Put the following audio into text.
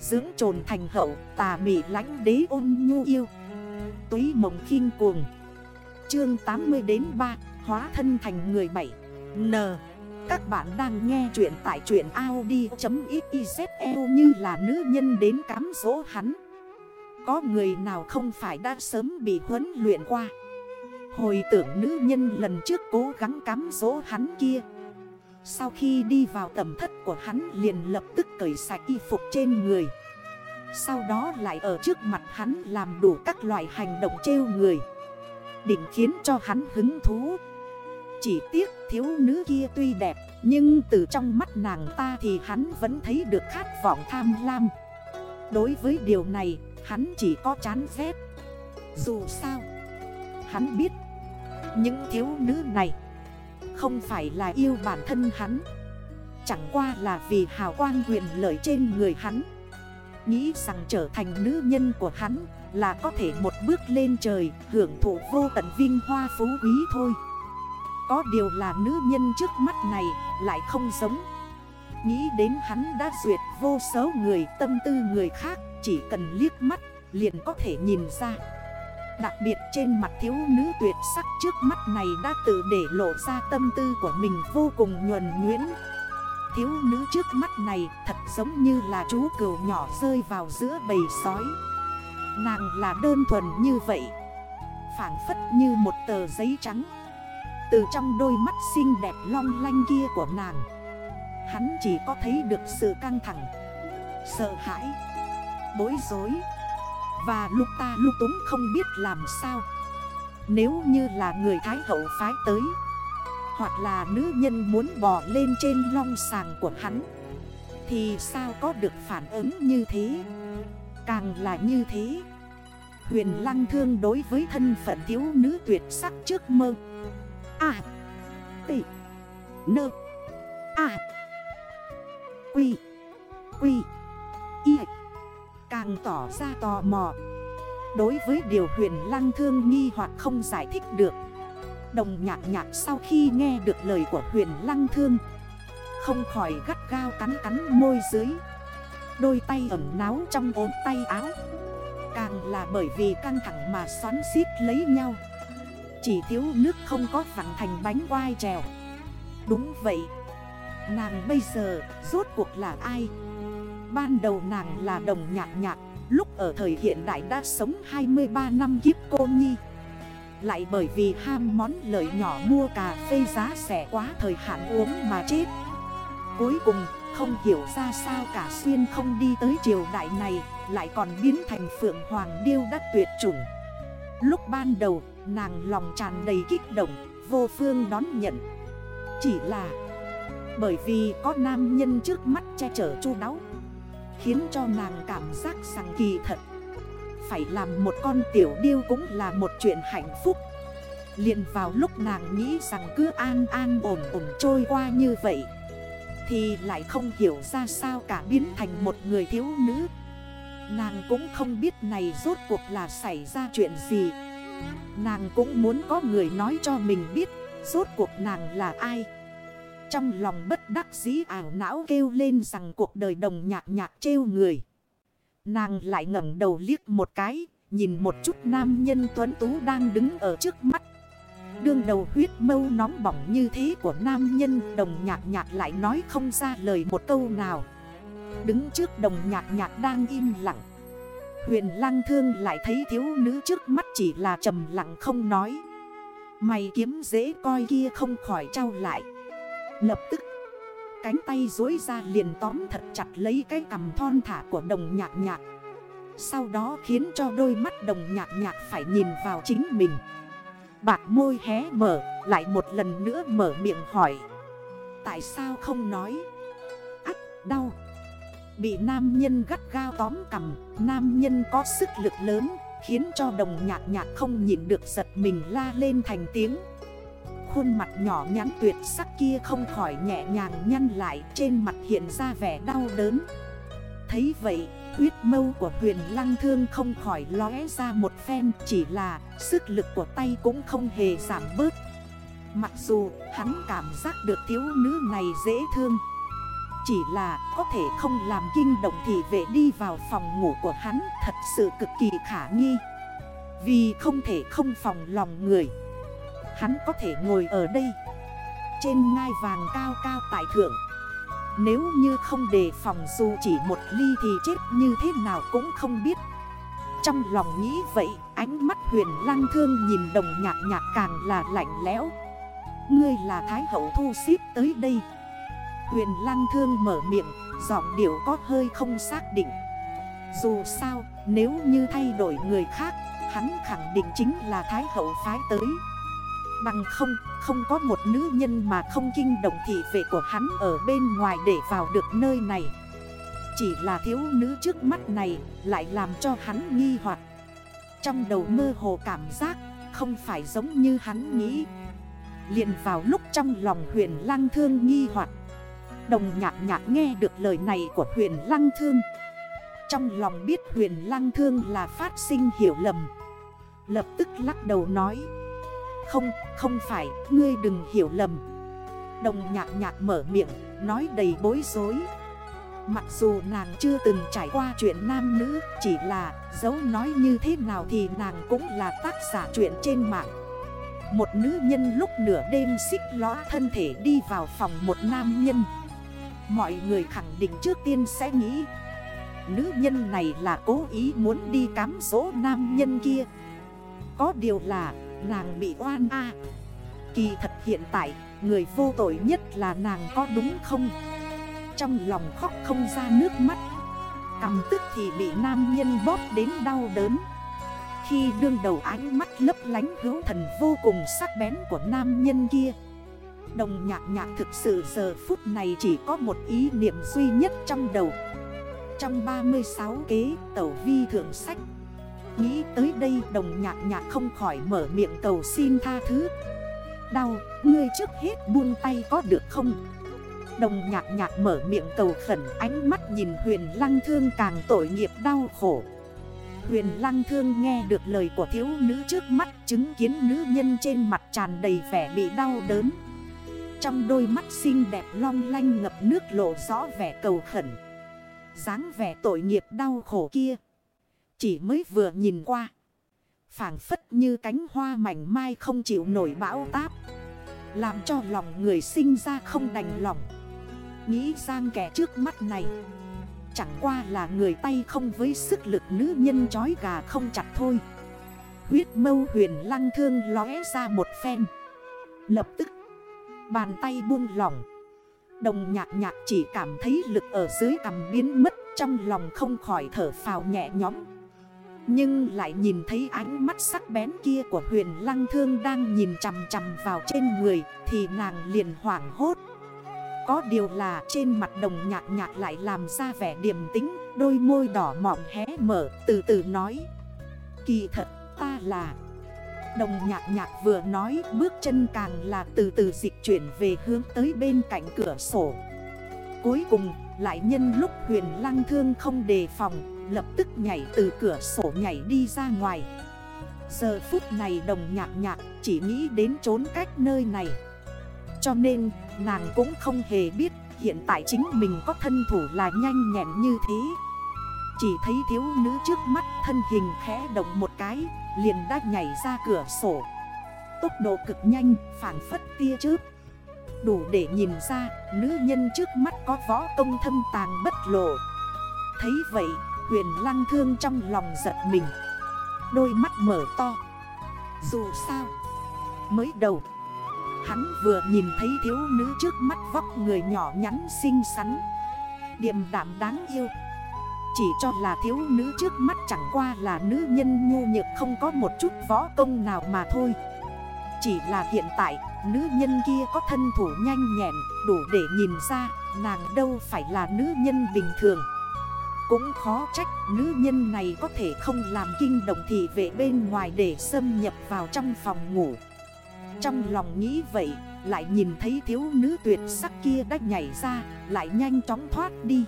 Dưỡng trồn thành hậu, tà mị lánh đế ôn nhu yêu. Túy mộng khinh cuồng. Chương 80 đến 3 Hóa thân thành người bảy. N. Các bạn đang nghe chuyện tại chuyện Audi.xyzl như là nữ nhân đến cám dỗ hắn. Có người nào không phải đã sớm bị huấn luyện qua? Hồi tưởng nữ nhân lần trước cố gắng cám dỗ hắn kia sau khi đi vào tầm thất của hắn liền lập tức cởi sạch y phục trên người. Sau đó lại ở trước mặt hắn làm đủ các loại hành động trêu người. Định khiến cho hắn hứng thú. Chỉ tiếc thiếu nữ kia tuy đẹp, Nhưng từ trong mắt nàng ta thì hắn vẫn thấy được khát vọng tham lam. Đối với điều này, hắn chỉ có chán ghét. Dù sao, Hắn biết, những thiếu nữ này không phải là yêu bản thân hắn. Chẳng qua là vì hào quang quyền lợi trên người hắn. Nghĩ rằng trở thành nữ nhân của hắn Là có thể một bước lên trời, Hưởng thụ vô tận vinh hoa phú quý thôi. Có điều là nữ nhân trước mắt này Lại không giống. Nghĩ đến hắn đã duyệt vô số người, tâm tư người khác, Chỉ cần liếc mắt, liền có thể nhìn ra. Đặc biệt trên mặt thiếu nữ tuyệt sắc trước mắt này đã tự để lộ ra tâm tư của mình vô cùng nhuần nhuyễn. Thiếu nữ trước mắt này thật giống như là chú cừu nhỏ rơi vào giữa bầy sói. Nàng là đơn thuần như vậy Phản phất như một tờ giấy trắng. Từ trong đôi mắt xinh đẹp long lanh kia của nàng, Hắn chỉ có thấy được sự căng thẳng, Sợ hãi, Bối rối và lúc ta lúc túng không biết làm sao. Nếu như là người Thái Hậu phái tới, Hoặc là nữ nhân muốn bò lên trên long sàng của hắn, Thì sao có được phản ứng như thế? Càng là như thế, Huyền lăng thương đối với thân phận thiếu nữ tuyệt sắc trước mơ. À Tị Nơ À Quy Quy Y Càng tỏ ra tò mò. Đối với điều huyền lăng thương nghi hoặc không giải thích được, Đồng nhạc nhạc sau khi nghe được lời của huyền lăng thương, Không khỏi gắt gao cắn cắn môi dưới, Đôi tay ẩm náo trong ốm tay áo. Càng là bởi vì căng thẳng mà xoắn xít lấy nhau. Chỉ thiếu nước không có vặn thành bánh quai trèo. Đúng vậy, Nàng bây giờ rốt cuộc là ai? Ban đầu nàng là đồng nhạc nhạc, Lúc ở thời hiện đại đã sống 23 năm kiếp cô nhi. Lại bởi vì ham món lợi nhỏ mua cà phê giá rẻ quá thời hạn uống mà chết. Cuối cùng, không hiểu ra sao cả xuyên không đi tới triều đại này, Lại còn biến thành phượng hoàng điêu đắc tuyệt chủng. Lúc ban đầu, nàng lòng tràn đầy kích động, Vô phương đón nhận. Chỉ là bởi vì có nam nhân trước mắt che chở chu đáo Khiến cho nàng cảm giác rằng kỳ thật. Phải làm một con tiểu điêu cũng là một chuyện hạnh phúc. Liền vào lúc nàng nghĩ rằng cứ an an ổn ổn trôi qua như vậy, Thì lại không hiểu ra sao cả biến thành một người thiếu nữ. Nàng cũng không biết này rốt cuộc là xảy ra chuyện gì. Nàng cũng muốn có người nói cho mình biết Rốt cuộc nàng là ai trong lòng bất đắc dĩ ảo não kêu lên rằng cuộc đời đồng nhạc nhạc trêu người. Nàng lại ngẩn đầu liếc một cái, nhìn một chút nam nhân tuấn tú đang đứng ở trước mắt. Đương đầu huyết mâu nóng bỏng như thế của nam nhân đồng nhạc nhạc lại nói không ra lời một câu nào. Đứng trước đồng nhạc nhạc đang im lặng. Huyền lang thương lại thấy thiếu nữ trước mắt chỉ là trầm lặng không nói. Mày kiếm dễ coi kia không khỏi trao lại. Lập tức, Cánh tay dối ra liền tóm thật chặt lấy cái cầm thon thả của đồng nhạc nhạc. Sau đó khiến cho đôi mắt đồng nhạc nhạc phải nhìn vào chính mình. Bạc môi hé mở, Lại một lần nữa mở miệng hỏi. Tại sao không nói? Ác, đau. Bị nam nhân gắt gao tóm cầm Nam nhân có sức lực lớn, Khiến cho đồng nhạc nhạc không nhìn được giật mình la lên thành tiếng. Khuôn mặt nhỏ nhắn tuyệt sắc kia không khỏi nhẹ nhàng nhăn lại, Trên mặt hiện ra vẻ đau đớn. Thấy vậy, huyết mâu của huyền lăng thương không khỏi lóe ra một phen, Chỉ là sức lực của tay cũng không hề giảm bớt. Mặc dù hắn cảm giác được thiếu nữ này dễ thương, Chỉ là có thể không làm kinh động thị vệ đi vào phòng ngủ của hắn Thật sự cực kỳ khả nghi. Vì không thể không phòng lòng người. Hắn có thể ngồi ở đây. Trên ngai vàng cao cao tại thượng. Nếu như không đề phòng dù chỉ một ly thì chết như thế nào cũng không biết. Trong lòng nghĩ vậy, ánh mắt huyền lăng thương nhìn đồng nhạc nhạc càng là lạnh lẽo. Ngươi là Thái hậu thu xếp tới đây. Huyền lăng thương mở miệng, Giọng điệu có hơi không xác định. Dù sao, nếu như thay đổi người khác, Hắn khẳng định chính là Thái hậu phái tới. Bằng không, không có một nữ nhân mà không kinh động thị vệ của hắn ở bên ngoài để vào được nơi này. Chỉ là thiếu nữ trước mắt này lại làm cho hắn nghi hoặc. Trong đầu mơ hồ cảm giác không phải giống như hắn nghĩ. Liền vào lúc trong lòng huyền lăng thương nghi hoặc. Đồng nhạc nhạc nghe được lời này của huyền lăng thương. Trong lòng biết huyền lăng thương là phát sinh hiểu lầm. Lập tức lắc đầu nói không, không phải, ngươi đừng hiểu lầm. Đồng nhạc nhạc mở miệng, nói đầy bối rối. Mặc dù nàng chưa từng trải qua chuyện nam nữ Chỉ là dấu nói như thế nào thì nàng cũng là tác giả chuyện trên mạng. Một nữ nhân lúc nửa đêm xích lõa thân thể đi vào phòng một nam nhân. Mọi người khẳng định trước tiên sẽ nghĩ Nữ nhân này là cố ý muốn đi cám dỗ nam nhân kia. Có điều là nàng bị oan a. Kỳ thật hiện tại, người vô tội nhất là nàng có đúng không? Trong lòng khóc không ra nước mắt. Cầm tức thì bị nam nhân bóp đến đau đớn. Khi đương đầu ánh mắt lấp lánh hữu thần vô cùng sắc bén của nam nhân kia. Đồng nhạc nhạc thực sự giờ phút này chỉ có một ý niệm duy nhất trong đầu. Trong 36 kế tẩu vi thượng sách Nghĩ tới đây đồng nhạc nhạc không khỏi mở miệng cầu xin tha thứ. Đau, ngươi trước hết buông tay có được không? Đồng nhạc nhạc mở miệng cầu khẩn ánh mắt nhìn huyền lăng thương càng tội nghiệp đau khổ. Huyền lăng thương nghe được lời của thiếu nữ trước mắt Chứng kiến nữ nhân trên mặt tràn đầy vẻ bị đau đớn. Trong đôi mắt xinh đẹp long lanh ngập nước lộ rõ vẻ cầu khẩn. Dáng vẻ tội nghiệp đau khổ kia chỉ mới vừa nhìn qua. Phảng phất như cánh hoa mảnh mai không chịu nổi bão táp. Làm cho lòng người sinh ra không đành lòng. Nghĩ sang kẻ trước mắt này. Chẳng qua là người tay không với sức lực nữ nhân chói gà không chặt thôi. Huyết mâu huyền lăng thương lóe ra một phen. Lập tức, Bàn tay buông lỏng. Đồng nhạc nhạc chỉ cảm thấy lực ở dưới cằm biến mất Trong lòng không khỏi thở phào nhẹ nhõm. Nhưng lại nhìn thấy ánh mắt sắc bén kia của huyền lăng thương Đang nhìn chằm chằm vào trên người, Thì nàng liền hoảng hốt. Có điều là trên mặt đồng nhạc nhạc lại làm ra vẻ điềm tính Đôi môi đỏ mọng hé mở, từ từ nói. Kỳ thật, ta là. Đồng nhạc nhạc vừa nói, bước chân càng là từ từ dịch chuyển về hướng tới bên cạnh cửa sổ. Cuối cùng, lại nhân lúc huyền lăng thương không đề phòng Lập tức nhảy từ cửa sổ nhảy đi ra ngoài. Giờ phút này đồng nhạc nhạc chỉ nghĩ đến trốn cách nơi này. Cho nên, nàng cũng không hề biết hiện tại chính mình có thân thủ là nhanh nhẹn như thế. Chỉ thấy thiếu nữ trước mắt thân hình khẽ động một cái, Liền đã nhảy ra cửa sổ. Tốc độ cực nhanh, phản phất tia chớp. Đủ để nhìn ra, nữ nhân trước mắt có võ công thâm tàng bất lộ. Thấy vậy huyền lăng thương trong lòng giật mình. Đôi mắt mở to. Dù sao, Mới đầu, Hắn vừa nhìn thấy thiếu nữ trước mắt vóc người nhỏ nhắn xinh xắn, Điềm đảm đáng yêu. Chỉ cho là thiếu nữ trước mắt chẳng qua là nữ nhân nhu nhược không có một chút võ công nào mà thôi. Chỉ là hiện tại, nữ nhân kia có thân thủ nhanh nhẹn, đủ để nhìn ra nàng đâu phải là nữ nhân bình thường. Cũng khó trách nữ nhân này có thể không làm kinh động thị vệ bên ngoài để xâm nhập vào trong phòng ngủ. Trong lòng nghĩ vậy, lại nhìn thấy thiếu nữ tuyệt sắc kia đã nhảy ra, lại nhanh chóng thoát đi.